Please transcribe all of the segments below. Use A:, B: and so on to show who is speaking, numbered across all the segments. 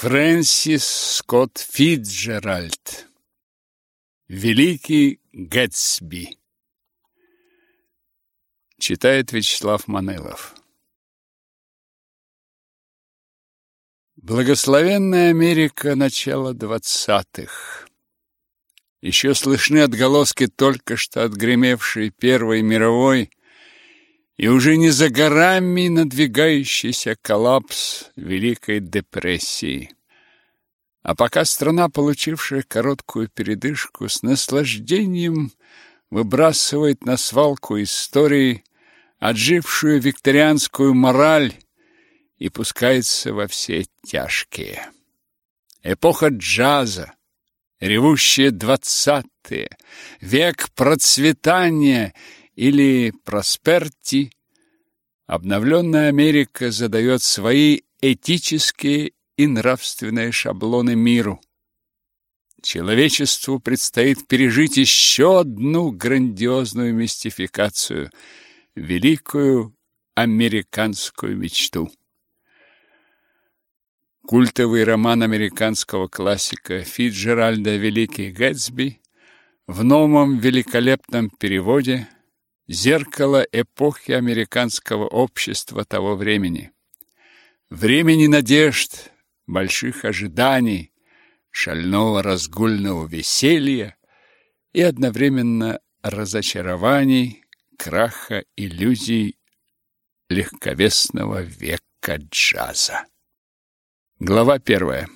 A: Фрэнсис Скотт Фитджеральд. Великий Гэтсби Читает Вячеслав Манелов Благословенная Америка начала двадцатых. Еще слышны отголоски только что отгремевшей Первой мировой и уже не за горами надвигающийся коллапс Великой депрессии. А пока страна, получившая короткую передышку, с наслаждением выбрасывает на свалку истории отжившую викторианскую мораль и пускается во все тяжкие. Эпоха джаза, ревущие двадцатые, век процветания — или просперти, обновленная Америка задает свои этические и нравственные шаблоны миру. Человечеству предстоит пережить еще одну грандиозную мистификацию – великую американскую мечту. Культовый роман американского классика Фитджеральда «Великий Гэтсби» в новом великолепном переводе – зеркало эпохи американского общества того времени. Времени надежд, больших ожиданий, шального разгульного веселья и одновременно разочарований, краха иллюзий легковесного века джаза. Глава первая.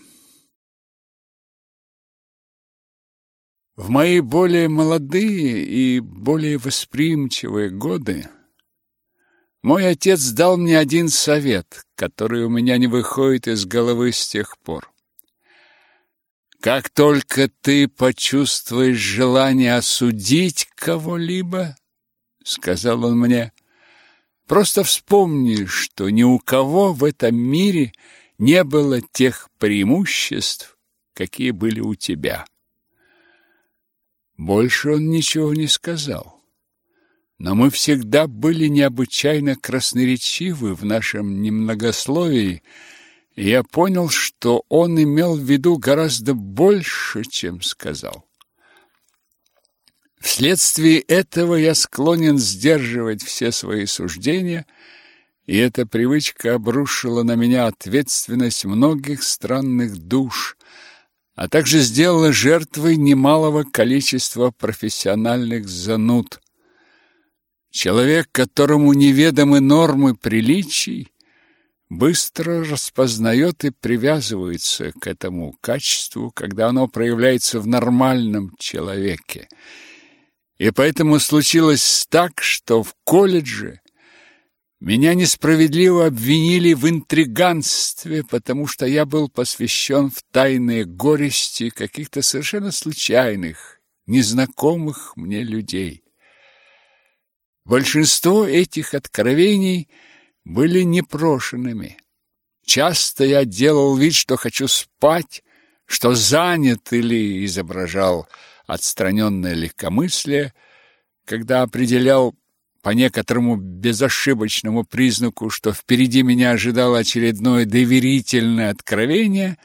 A: В мои более молодые и более восприимчивые годы мой отец дал мне один совет, который у меня не выходит из головы с тех пор. Как только ты почувствуешь желание осудить кого-либо, сказал он мне, просто вспомни, что ни у кого в этом мире не было тех преимуществ, какие были у тебя. Больше он ничего не сказал. Но мы всегда были необычайно красноречивы в нашем немногословии, и я понял, что он имел в виду гораздо больше, чем сказал. Вследствие этого я склонен сдерживать все свои суждения, и эта привычка обрушила на меня ответственность многих странных душ, а также сделала жертвой немалого количества профессиональных зануд. Человек, которому неведомы нормы приличий, быстро распознает и привязывается к этому качеству, когда оно проявляется в нормальном человеке. И поэтому случилось так, что в колледже меня несправедливо обвинили в интриганстве, потому что я был посвящен в тайные горести каких-то совершенно случайных, незнакомых мне людей. Большинство этих откровений были непрошенными. Часто я делал вид, что хочу спать, что занят или изображал отстраненное легкомыслие, когда определял по некоторому безошибочному признаку, что впереди меня ожидало очередное доверительное откровение,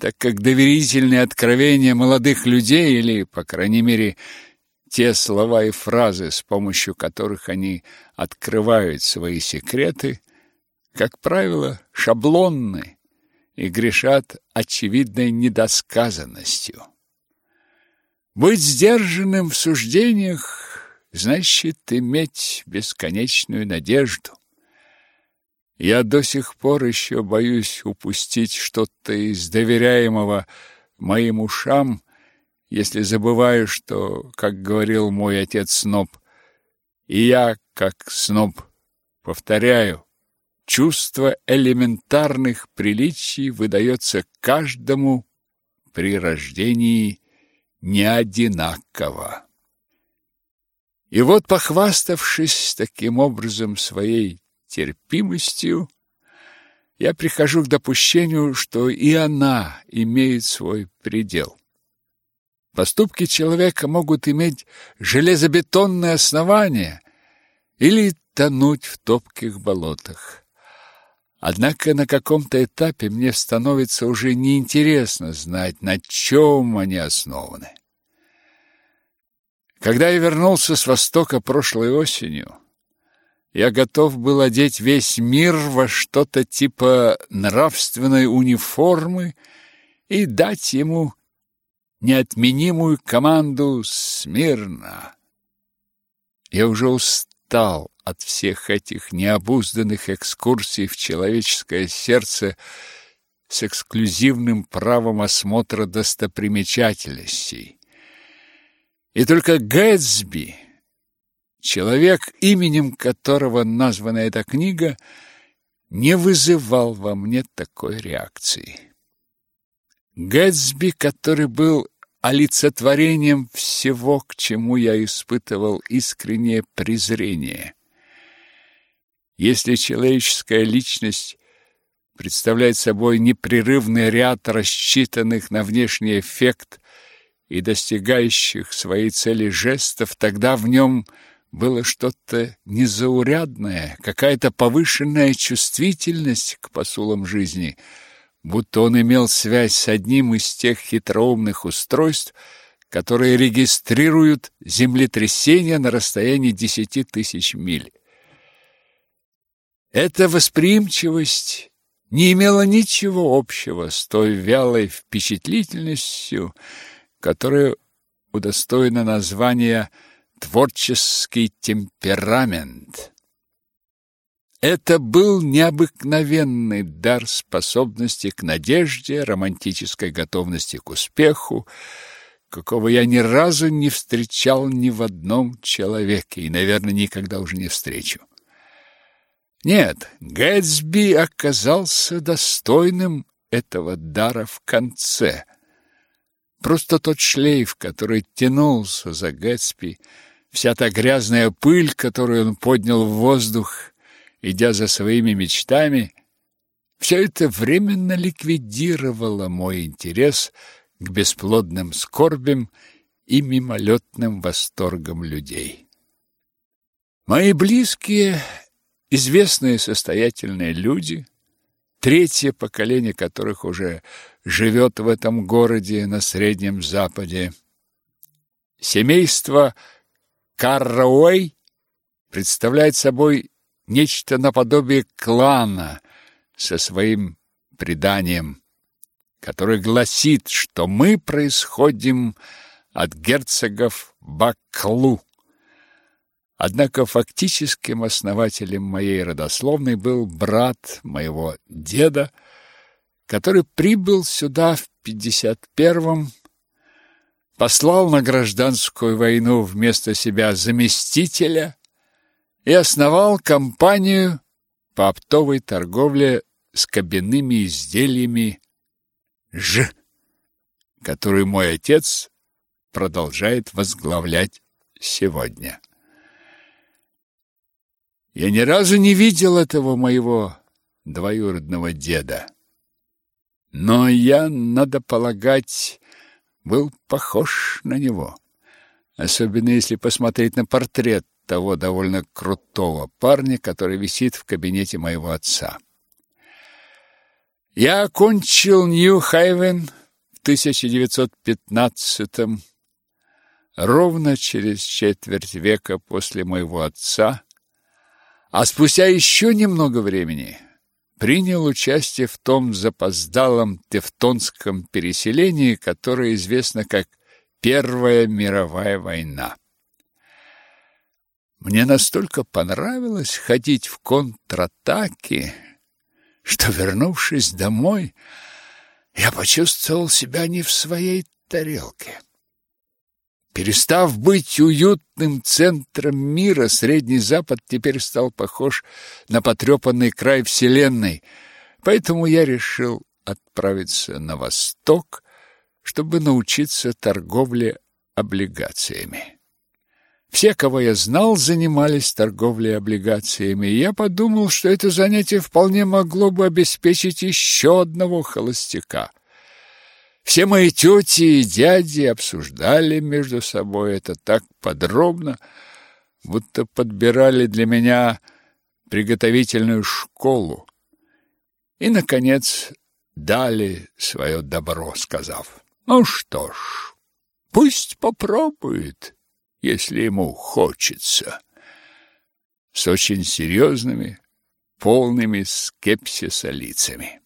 A: так как доверительные откровения молодых людей или, по крайней мере, те слова и фразы, с помощью которых они открывают свои секреты, как правило, шаблонны и грешат очевидной недосказанностью. Быть сдержанным в суждениях значит иметь бесконечную надежду. Я до сих пор еще боюсь упустить что-то из доверяемого моим ушам, если забываю, что, как говорил мой отец Сноб, и я, как Сноб, повторяю, чувство элементарных приличий выдается каждому при рождении не одинаково. И вот, похваставшись таким образом своей терпимостью, я прихожу к допущению, что и она имеет свой предел. Поступки человека могут иметь железобетонное основание или тонуть в топких болотах. Однако на каком-то этапе мне становится уже неинтересно знать, на чем они основаны. Когда я вернулся с Востока прошлой осенью, я готов был одеть весь мир во что-то типа нравственной униформы и дать ему неотменимую команду «Смирно!». Я уже устал от всех этих необузданных экскурсий в человеческое сердце с эксклюзивным правом осмотра достопримечательностей. И только Гэтсби, человек, именем которого названа эта книга, не вызывал во мне такой реакции. Гэтсби, который был олицетворением всего, к чему я испытывал искреннее презрение. Если человеческая личность представляет собой непрерывный ряд рассчитанных на внешний эффект и достигающих своей цели жестов, тогда в нем было что-то незаурядное, какая-то повышенная чувствительность к посулам жизни, будто он имел связь с одним из тех хитроумных устройств, которые регистрируют землетрясения на расстоянии десяти тысяч миль. Эта восприимчивость не имела ничего общего с той вялой впечатлительностью, которая удостоена названия «творческий темперамент». Это был необыкновенный дар способности к надежде, романтической готовности к успеху, какого я ни разу не встречал ни в одном человеке и, наверное, никогда уже не встречу. Нет, Гэтсби оказался достойным этого дара в конце. Просто тот шлейф, который тянулся за Гэтсби, вся та грязная пыль, которую он поднял в воздух, идя за своими мечтами, все это временно ликвидировало мой интерес к бесплодным скорбям и мимолетным восторгам людей. Мои близкие известные состоятельные люди, третье поколение которых уже живет в этом городе на Среднем Западе. Семейство Каррауэй представляет собой нечто наподобие клана со своим преданием, который гласит, что мы происходим от герцогов Баклу. Однако фактическим основателем моей родословной был брат моего деда, который прибыл сюда в 51-м, послал на гражданскую войну вместо себя заместителя и основал компанию по оптовой торговле с кабинными изделиями Ж, которую мой отец продолжает возглавлять сегодня. Я ни разу не видел этого моего двоюродного деда. Но я, надо полагать, был похож на него. Особенно если посмотреть на портрет того довольно крутого парня, который висит в кабинете моего отца. Я окончил Нью-Хайвен в 1915 ровно через четверть века после моего отца, а спустя еще немного времени принял участие в том запоздалом тевтонском переселении, которое известно как Первая мировая война. Мне настолько понравилось ходить в контратаке, что, вернувшись домой, я почувствовал себя не в своей тарелке. Перестав быть уютным центром мира, Средний Запад теперь стал похож на потрепанный край Вселенной, поэтому я решил отправиться на восток, чтобы научиться торговле облигациями. Все, кого я знал, занимались торговлей облигациями, и я подумал, что это занятие вполне могло бы обеспечить еще одного холостяка. Все мои тети и дяди обсуждали между собой это так подробно, будто подбирали для меня приготовительную школу. и, наконец, дали свое добро, сказав, «Ну что ж, пусть попробует, если ему хочется». С очень серьезными, полными скепсиса лицами.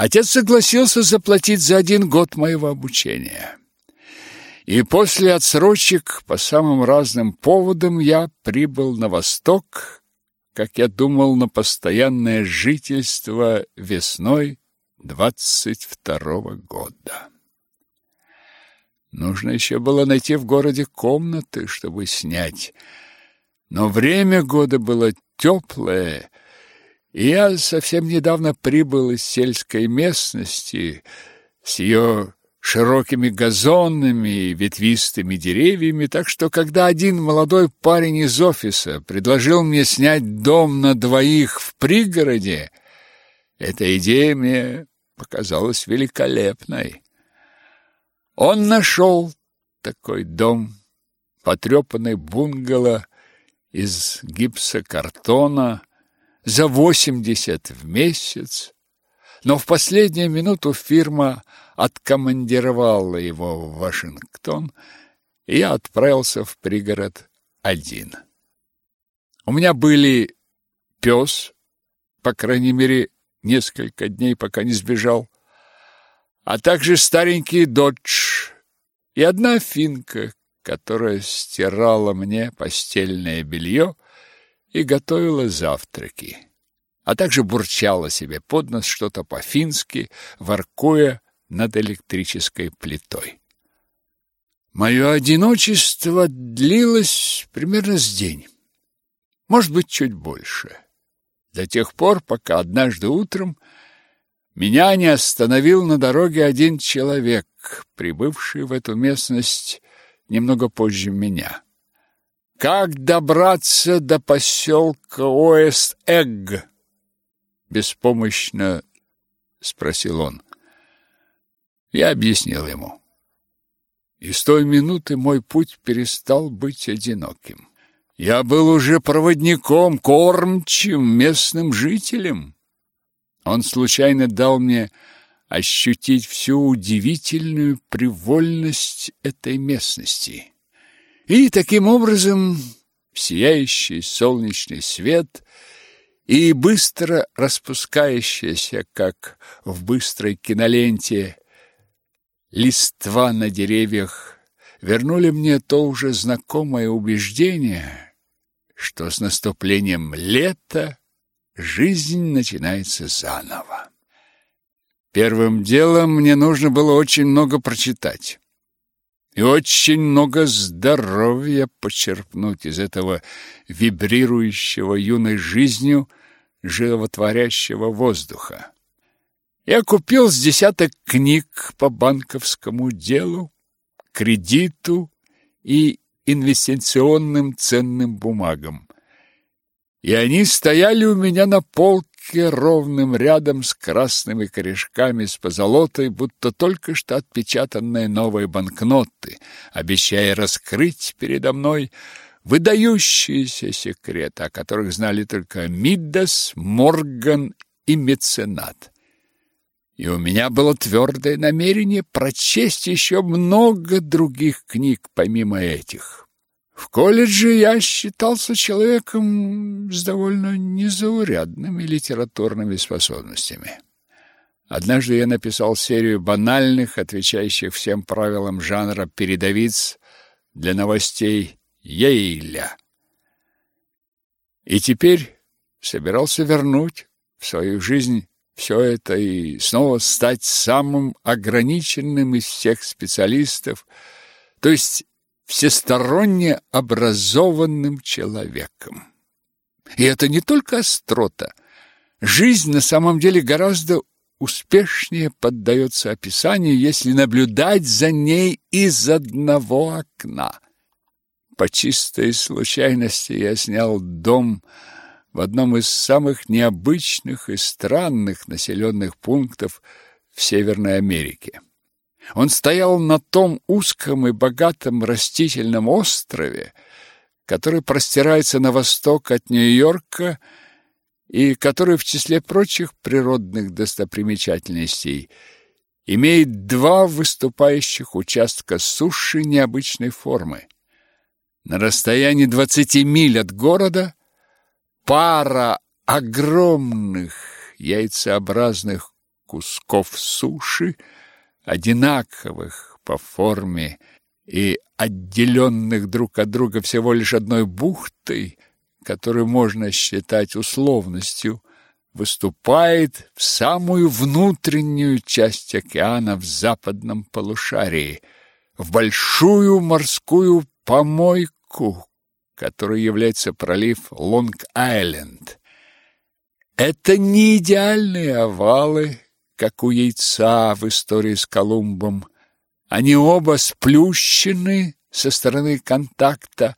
A: Отец согласился заплатить за один год моего обучения. И после отсрочек по самым разным поводам я прибыл на восток, как я думал, на постоянное жительство весной двадцать второго года. Нужно еще было найти в городе комнаты, чтобы снять. Но время года было теплое, я совсем недавно прибыл из сельской местности с ее широкими газонами и ветвистыми деревьями, так что когда один молодой парень из офиса предложил мне снять дом на двоих в пригороде, эта идея мне показалась великолепной. Он нашел такой дом, потрепанный бунгало из гипсокартона за восемьдесят в месяц, но в последнюю минуту фирма откомандировала его в Вашингтон, и я отправился в пригород один. У меня были пес, по крайней мере, несколько дней, пока не сбежал, а также старенький додж и одна финка, которая стирала мне постельное белье и готовила завтраки, а также бурчала себе под нос что-то по-фински, воркуя над электрической плитой. Мое одиночество длилось примерно с день, может быть, чуть больше, до тех пор, пока однажды утром меня не остановил на дороге один человек, прибывший в эту местность немного позже меня. Как добраться до поселка Оэст-Эгг? Беспомощно спросил он. Я объяснил ему. И с той минуты мой путь перестал быть одиноким. Я был уже проводником, кормчим, местным жителем. Он случайно дал мне ощутить всю удивительную привольность этой местности. И таким образом сияющий солнечный свет и быстро распускающаяся, как в быстрой киноленте, листва на деревьях вернули мне то уже знакомое убеждение, что с наступлением лета жизнь начинается заново. Первым делом мне нужно было очень много прочитать и очень много здоровья почерпнуть из этого вибрирующего юной жизнью животворящего воздуха. Я купил с десяток книг по банковскому делу, кредиту и инвестиционным ценным бумагам. И они стояли у меня на полке ровным рядом с красными корешками с позолотой, будто только что отпечатанные новые банкноты, обещая раскрыть передо мной выдающиеся секреты, о которых знали только Миддас, Морган и меценат. И у меня было твердое намерение прочесть еще много других книг помимо этих. В колледже я считался человеком с довольно незаурядными литературными способностями. Однажды я написал серию банальных, отвечающих всем правилам жанра передовиц для новостей Ейля. И теперь собирался вернуть в свою жизнь все это и снова стать самым ограниченным из всех специалистов, то есть всесторонне образованным человеком. И это не только острота. Жизнь на самом деле гораздо успешнее поддается описанию, если наблюдать за ней из одного окна. По чистой случайности я снял дом в одном из самых необычных и странных населенных пунктов в Северной Америке. Он стоял на том узком и богатом растительном острове, который простирается на восток от Нью-Йорка и который в числе прочих природных достопримечательностей имеет два выступающих участка суши необычной формы. На расстоянии 20 миль от города пара огромных яйцеобразных кусков суши, одинаковых по форме и отделенных друг от друга всего лишь одной бухтой, которую можно считать условностью, выступает в самую внутреннюю часть океана в западном полушарии, в большую морскую помойку, которой является пролив Лонг-Айленд. Это не идеальные овалы, как у яйца в истории с Колумбом. Они оба сплющены со стороны контакта,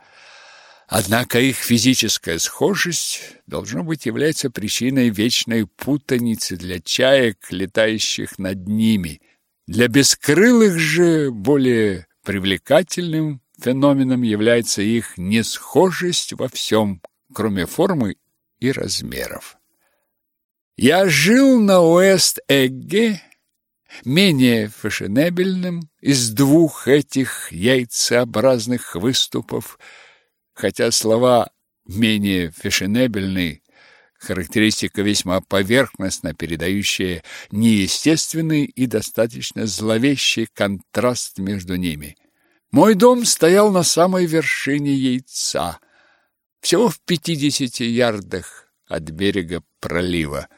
A: Однако их физическая схожесть, должно быть, является причиной вечной путаницы для чаек, летающих над ними. Для бескрылых же более привлекательным феноменом является их несхожесть во всем, кроме формы и размеров. Я жил на Уэст-Эгге, менее фешенебельным, из двух этих яйцеобразных выступов – хотя слова менее фешенебельный, характеристика весьма поверхностно передающая неестественный и достаточно зловещий контраст между ними. Мой дом стоял на самой вершине яйца, всего в пятидесяти ярдах от берега пролива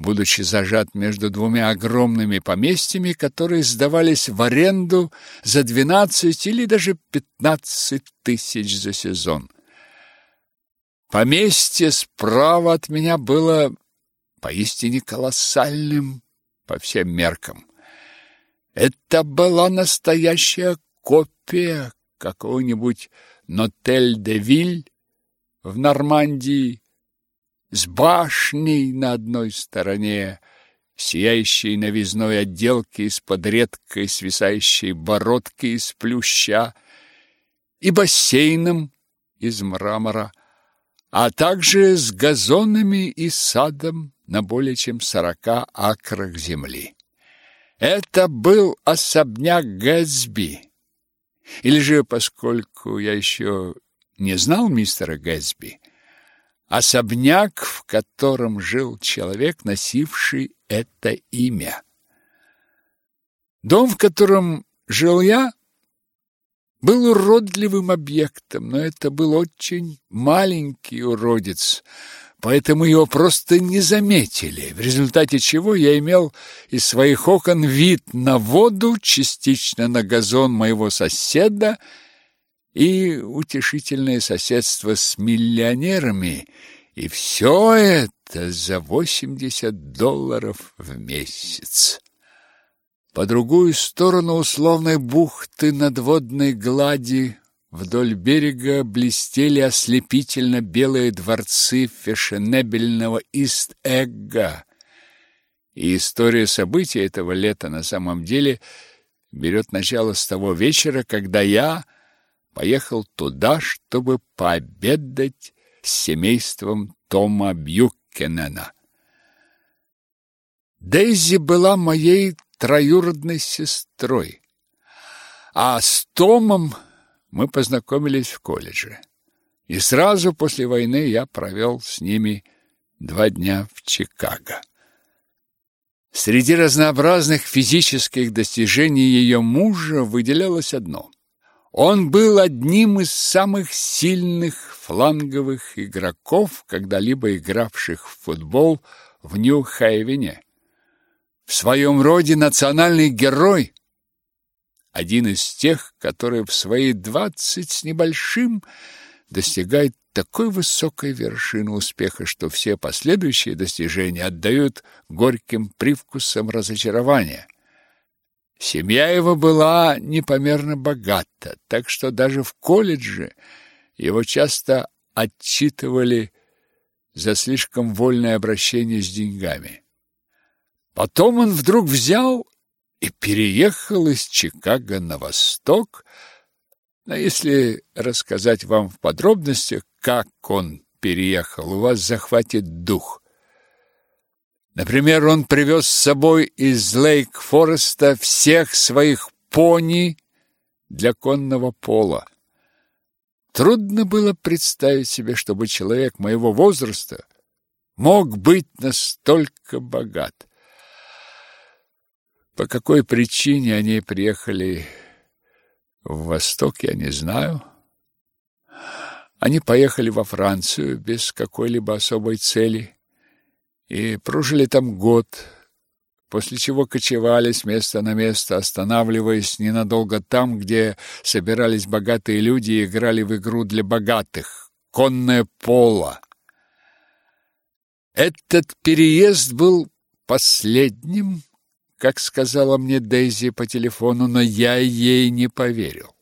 A: будучи зажат между двумя огромными поместьями, которые сдавались в аренду за 12 или даже 15 тысяч за сезон. Поместье справа от меня было поистине колоссальным по всем меркам. Это была настоящая копия какого-нибудь Нотель-де-Виль в Нормандии с башней на одной стороне, сияющей новизной отделки из-под редкой свисающей бородки из плюща и бассейном из мрамора, а также с газонами и садом на более чем сорока акрах земли. Это был особняк Гэтсби. Или же, поскольку я еще не знал мистера Гэтсби, особняк, в котором жил человек, носивший это имя. Дом, в котором жил я, был уродливым объектом, но это был очень маленький уродец, поэтому его просто не заметили, в результате чего я имел из своих окон вид на воду, частично на газон моего соседа и утешительное соседство с миллионерами, и все это за 80 долларов в месяц. По другую сторону условной бухты надводной глади вдоль берега блестели ослепительно белые дворцы фешенебельного Ист-Эгга. И история событий этого лета на самом деле берет начало с того вечера, когда я поехал туда, чтобы пообедать с семейством Тома Бьюкенена. Дейзи была моей троюродной сестрой, а с Томом мы познакомились в колледже. И сразу после войны я провел с ними два дня в Чикаго. Среди разнообразных физических достижений ее мужа выделялось одно – он был одним из самых сильных фланговых игроков, когда-либо игравших в футбол в Нью-Хейвене. В своем роде национальный герой, один из тех, которые в свои двадцать с небольшим достигает такой высокой вершины успеха, что все последующие достижения отдают горьким привкусом разочарования. Семья его была непомерно богата, так что даже в колледже его часто отчитывали за слишком вольное обращение с деньгами. Потом он вдруг взял и переехал из Чикаго на восток. Но если рассказать вам в подробностях, как он переехал, у вас захватит дух. Например, он привез с собой из Лейк-Фореста всех своих пони для конного пола. Трудно было представить себе, чтобы человек моего возраста мог быть настолько богат. По какой причине они приехали в Восток, я не знаю. Они поехали во Францию без какой-либо особой цели и прожили там год, после чего кочевали с места на место, останавливаясь ненадолго там, где собирались богатые люди и играли в игру для богатых — конное поло. Этот переезд был последним, как сказала мне Дейзи по телефону, но я ей не поверил.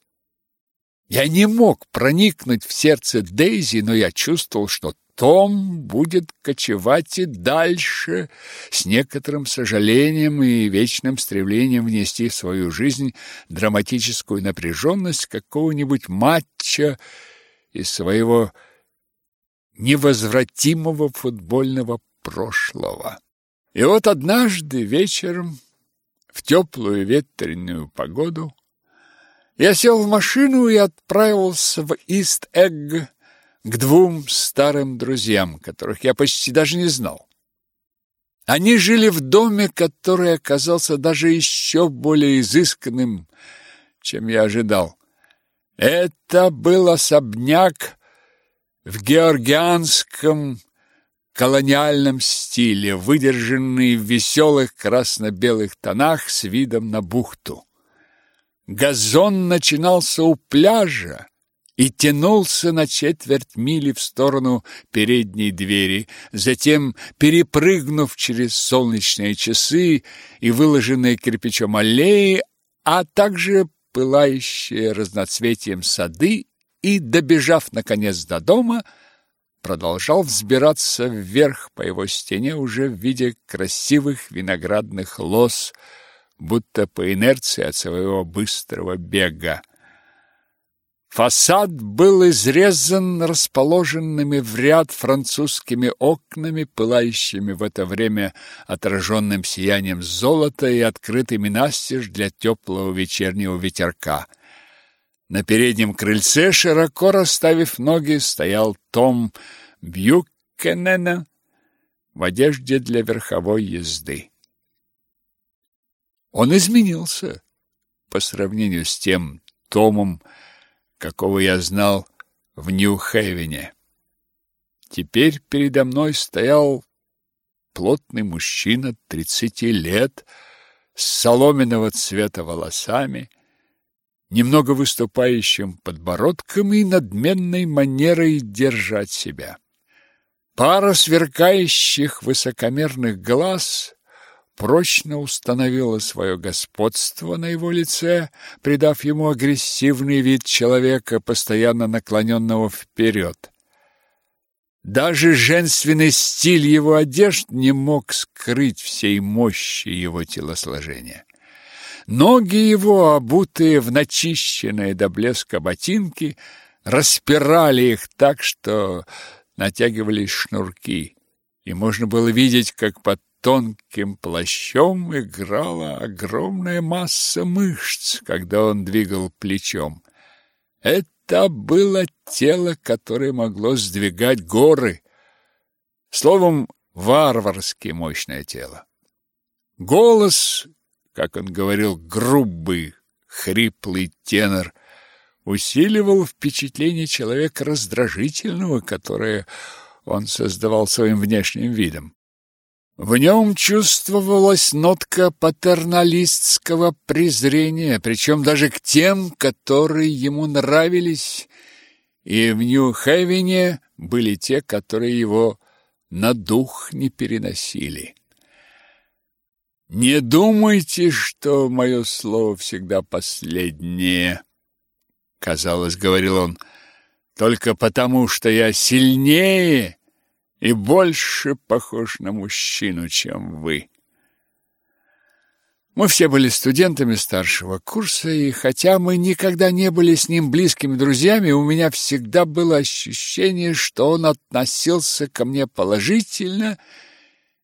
A: Я не мог проникнуть в сердце Дейзи, но я чувствовал, что том будет кочевать и дальше, с некоторым сожалением и вечным стремлением внести в свою жизнь драматическую напряженность какого-нибудь матча из своего невозвратимого футбольного прошлого. И вот однажды вечером, в теплую ветреную погоду, я сел в машину и отправился в Ист-Эгг, к двум старым друзьям, которых я почти даже не знал. Они жили в доме, который оказался даже еще более изысканным, чем я ожидал. Это был особняк в георгианском колониальном стиле, выдержанный в веселых красно-белых тонах с видом на бухту. Газон начинался у пляжа, и тянулся на четверть мили в сторону передней двери, затем, перепрыгнув через солнечные часы и выложенные кирпичом аллеи, а также пылающие разноцветием сады, и, добежав, наконец, до дома, продолжал взбираться вверх по его стене уже в виде красивых виноградных лоз, будто по инерции от своего быстрого бега. Фасад был изрезан расположенными в ряд французскими окнами, пылающими в это время отраженным сиянием золота и открытыми настежь для теплого вечернего ветерка. На переднем крыльце, широко расставив ноги, стоял Том Бьюкенена в одежде для верховой езды. Он изменился по сравнению с тем Томом, какого я знал в Нью-Хейвене. Теперь передо мной стоял плотный мужчина тридцати лет с соломенного цвета волосами, немного выступающим подбородком и надменной манерой держать себя. Пара сверкающих высокомерных глаз прочно установила свое господство на его лице, придав ему агрессивный вид человека, постоянно наклоненного вперед. Даже женственный стиль его одежд не мог скрыть всей мощи его телосложения. Ноги его, обутые в начищенные до блеска ботинки, распирали их так, что натягивались шнурки, и можно было видеть, как под тонким плащом играла огромная масса мышц, когда он двигал плечом. Это было тело, которое могло сдвигать горы. Словом, варварски мощное тело. Голос, как он говорил, грубый, хриплый тенор, усиливал впечатление человека раздражительного, которое он создавал своим внешним видом. В нем чувствовалась нотка патерналистского презрения, причем даже к тем, которые ему нравились, и в Нью-Хевене были те, которые его на дух не переносили. «Не думайте, что мое слово всегда последнее», — казалось, говорил он, — «только потому, что я сильнее» и больше похож на мужчину, чем вы. Мы все были студентами старшего курса, и хотя мы никогда не были с ним близкими друзьями, у меня всегда было ощущение, что он относился ко мне положительно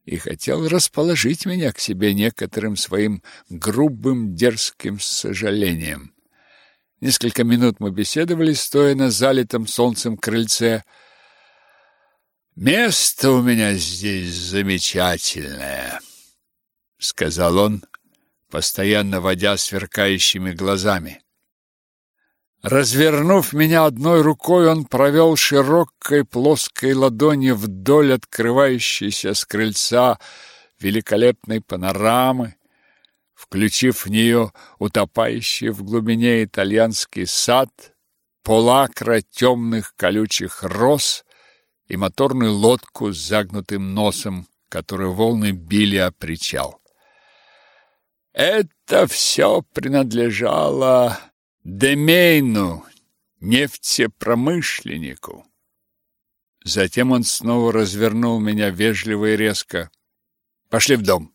A: и хотел расположить меня к себе некоторым своим грубым дерзким сожалением. Несколько минут мы беседовали, стоя на залитом солнцем крыльце. «Место у меня здесь замечательное», — сказал он, постоянно водя сверкающими глазами. Развернув меня одной рукой, он провел широкой плоской ладонью вдоль открывающейся с крыльца великолепной панорамы, включив в нее утопающий в глубине итальянский сад, полакра темных колючих роз и моторную лодку с загнутым носом, которую волны били о причал. Это все принадлежало Демейну, нефтепромышленнику. Затем он снова развернул меня вежливо и резко. Пошли в дом.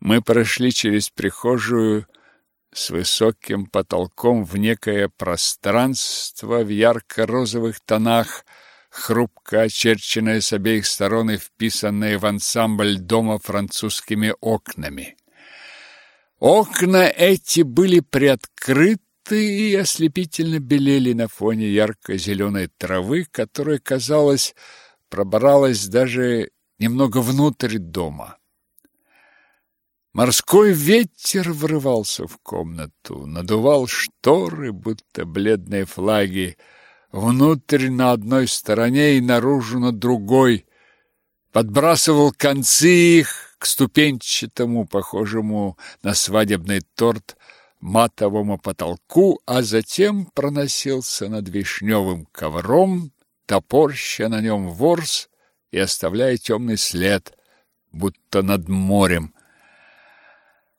A: Мы прошли через прихожую с высоким потолком в некое пространство в ярко-розовых тонах, хрупко очерченное с обеих сторон и вписанное в ансамбль дома французскими окнами. Окна эти были приоткрыты и ослепительно белели на фоне ярко-зеленой травы, которая, казалось, пробралась даже немного внутрь дома. Морской ветер врывался в комнату, надувал шторы, будто бледные флаги, внутрь на одной стороне и наружу на другой, подбрасывал концы их, к ступенчатому, похожему на свадебный торт, матовому потолку, а затем проносился над вишневым ковром, топорща на нем ворс и оставляя темный след, будто над морем.